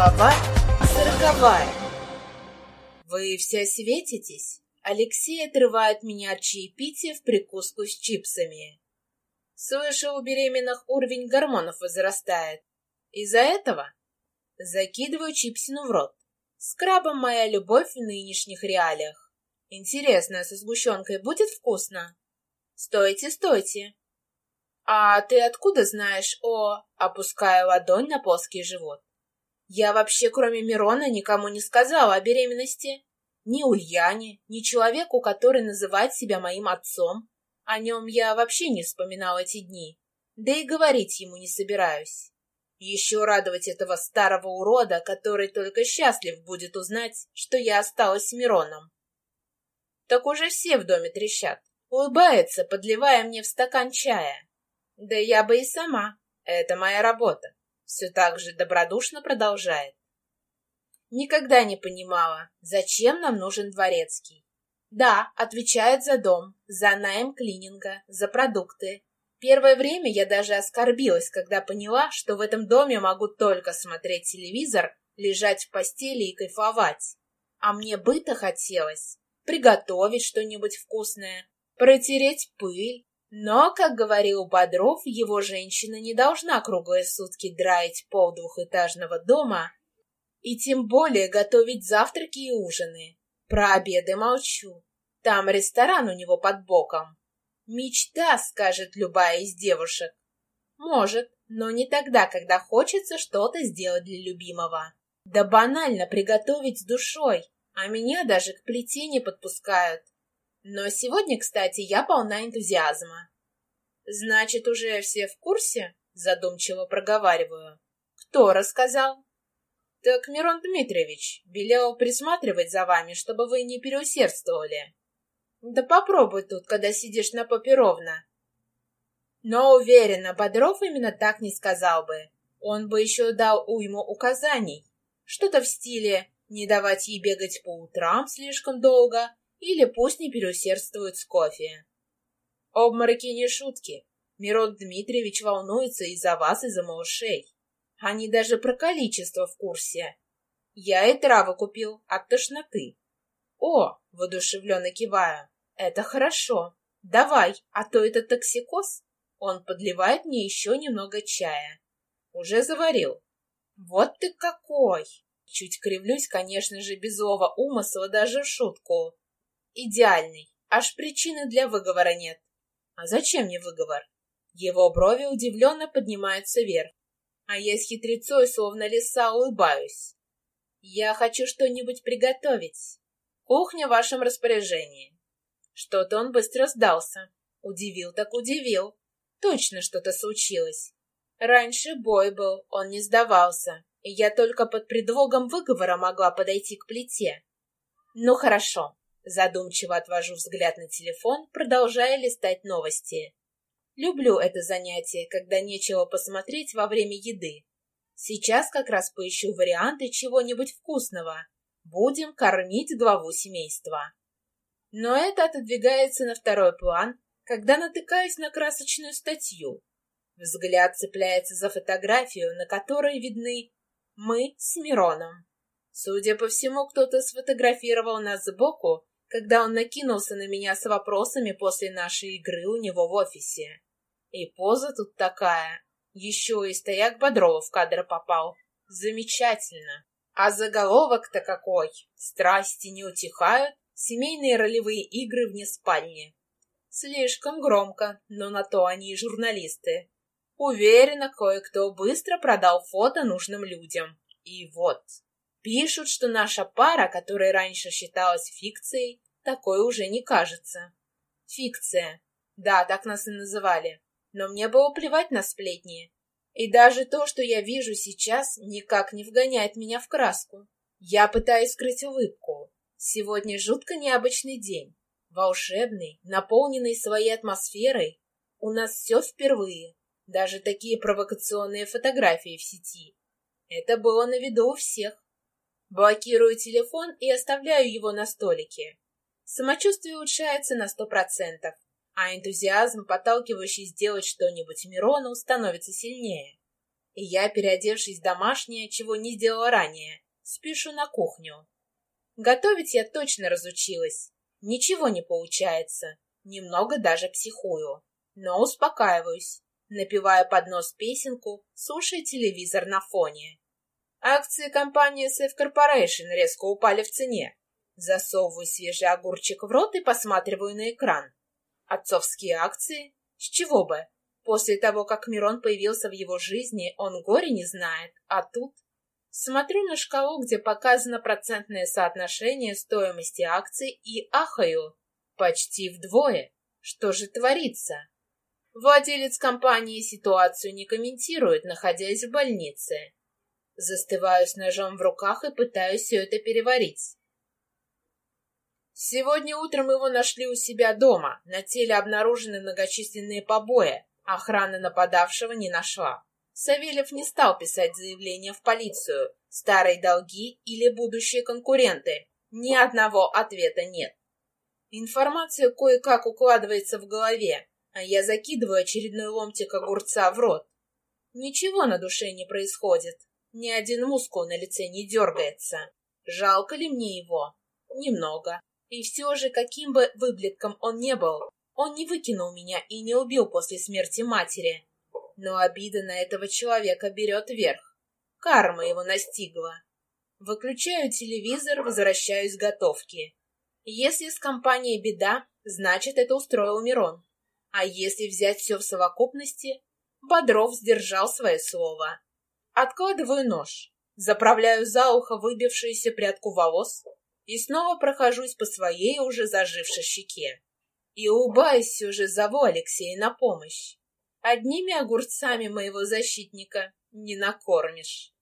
Глава сороковая. Вы все светитесь? Алексей отрывает меня от чаепития в прикуску с чипсами. Слышу, у беременных уровень гормонов возрастает. Из-за этого закидываю чипсину в рот. С крабом моя любовь в нынешних реалиях. Интересно, со сгущенкой будет вкусно? Стойте, стойте. А ты откуда знаешь о... Опускаю ладонь на плоский живот. Я вообще, кроме Мирона, никому не сказала о беременности. Ни Ульяне, ни человеку, который называет себя моим отцом. О нем я вообще не вспоминал эти дни. Да и говорить ему не собираюсь. Еще радовать этого старого урода, который только счастлив будет узнать, что я осталась с Мироном. Так уже все в доме трещат. Улыбается, подливая мне в стакан чая. Да я бы и сама. Это моя работа все так же добродушно продолжает. Никогда не понимала, зачем нам нужен дворецкий. Да, отвечает за дом, за найм клининга, за продукты. Первое время я даже оскорбилась, когда поняла, что в этом доме могу только смотреть телевизор, лежать в постели и кайфовать. А мне быта хотелось. Приготовить что-нибудь вкусное, протереть пыль, но, как говорил Бодров, его женщина не должна круглые сутки драить пол двухэтажного дома и тем более готовить завтраки и ужины. Про обеды молчу. Там ресторан у него под боком. Мечта, скажет любая из девушек. Может, но не тогда, когда хочется что-то сделать для любимого. Да банально приготовить с душой, а меня даже к плите не подпускают. Но сегодня, кстати, я полна энтузиазма. Значит, уже все в курсе? Задумчиво проговариваю. Кто рассказал? Так Мирон Дмитриевич велел присматривать за вами, чтобы вы не переусердствовали. Да попробуй тут, когда сидишь на попе ровно. Но уверена, Бодров именно так не сказал бы. Он бы еще дал уйму указаний. Что-то в стиле не давать ей бегать по утрам слишком долго, или пусть не переусердствуют с кофе. Обмороки не шутки. Мирон Дмитриевич волнуется и за вас, и за малышей. Они даже про количество в курсе. Я и травы купил от тошноты. О, воодушевленно киваю. Это хорошо. Давай, а то это токсикоз. Он подливает мне еще немного чая. Уже заварил. Вот ты какой! Чуть кривлюсь, конечно же, без злого умысла даже в шутку. Идеальный. Аж причины для выговора нет. А зачем мне выговор? Его брови удивленно поднимаются вверх. А я с хитрецой, словно лиса, улыбаюсь. Я хочу что-нибудь приготовить. Кухня в вашем распоряжении. Что-то он быстро сдался. Удивил так удивил. Точно что-то случилось. Раньше бой был, он не сдавался, и я только под предлогом выговора могла подойти к плите. Ну хорошо, Задумчиво отвожу взгляд на телефон, продолжая листать новости. Люблю это занятие, когда нечего посмотреть во время еды. Сейчас как раз поищу варианты чего-нибудь вкусного. Будем кормить главу семейства. Но это отодвигается на второй план, когда натыкаюсь на красочную статью. Взгляд цепляется за фотографию, на которой видны мы с Мироном. Судя по всему, кто-то сфотографировал нас сбоку когда он накинулся на меня с вопросами после нашей игры у него в офисе. И поза тут такая. Еще и стояк Бодрова в кадр попал. Замечательно. А заголовок-то какой? Страсти не утихают, семейные ролевые игры вне спальни. Слишком громко, но на то они и журналисты. Уверена, кое-кто быстро продал фото нужным людям. И вот, Пишут, что наша пара, которая раньше считалась фикцией, такой уже не кажется. Фикция. Да, так нас и называли. Но мне было плевать на сплетни. И даже то, что я вижу сейчас, никак не вгоняет меня в краску. Я пытаюсь скрыть улыбку. Сегодня жутко необычный день. Волшебный, наполненный своей атмосферой. У нас все впервые. Даже такие провокационные фотографии в сети. Это было на виду у всех. Блокирую телефон и оставляю его на столике. Самочувствие улучшается на сто процентов, а энтузиазм, подталкивающий сделать что-нибудь Мирону, становится сильнее. и я, переодевшись в домашнее, чего не сделала ранее, спешу на кухню. Готовить я точно разучилась. Ничего не получается. Немного даже психую. Но успокаиваюсь, напевая под нос песенку, слушая телевизор на фоне. Акции компании Safe Corporation резко упали в цене. Засовываю свежий огурчик в рот и посматриваю на экран. Отцовские акции? С чего бы? После того, как Мирон появился в его жизни, он горе не знает, а тут... Смотрю на шкалу, где показано процентное соотношение стоимости акций и ахаю. Почти вдвое. Что же творится? Владелец компании ситуацию не комментирует, находясь в больнице. Застываю с ножом в руках и пытаюсь все это переварить. Сегодня утром его нашли у себя дома. На теле обнаружены многочисленные побои. Охрана нападавшего не нашла. Савельев не стал писать заявление в полицию. Старые долги или будущие конкуренты. Ни одного ответа нет. Информация кое-как укладывается в голове, а я закидываю очередной ломтик огурца в рот. Ничего на душе не происходит. Ни один мускул на лице не дергается. Жалко ли мне его? Немного. И все же, каким бы выблетком он не был, он не выкинул меня и не убил после смерти матери. Но обида на этого человека берет верх. Карма его настигла. Выключаю телевизор, возвращаюсь к готовке. Если с компанией беда, значит, это устроил Мирон. А если взять все в совокупности, Бодров сдержал свое слово. Откладываю нож, заправляю за ухо выбившуюся прядку волос и снова прохожусь по своей уже зажившей щеке. И улыбаясь уже зову Алексея на помощь. Одними огурцами моего защитника не накормишь.